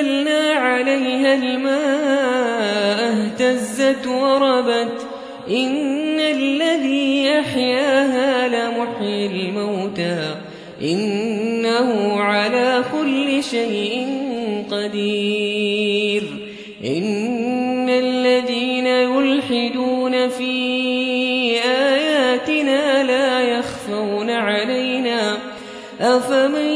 أنزلنا عليها الماء اهتزت وربت. إن الذي أحياها لمحيي الموتى. إنه على كل شيء قدير. إن الذين يلحدون في آياتنا لا يخفون علينا. أفمن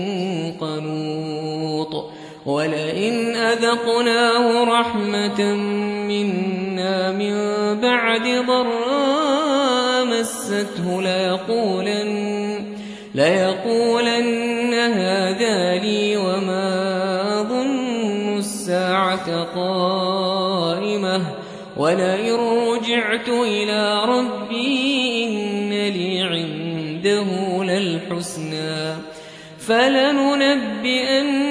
ولئن أذقناه رحمة منا من بعد ضراء مسته ليقولن ليقولن هذا لي وما ظن الساعة قائمة. ولئن رجعت إلى ربي إن لي عنده للحسنى. فلننبئن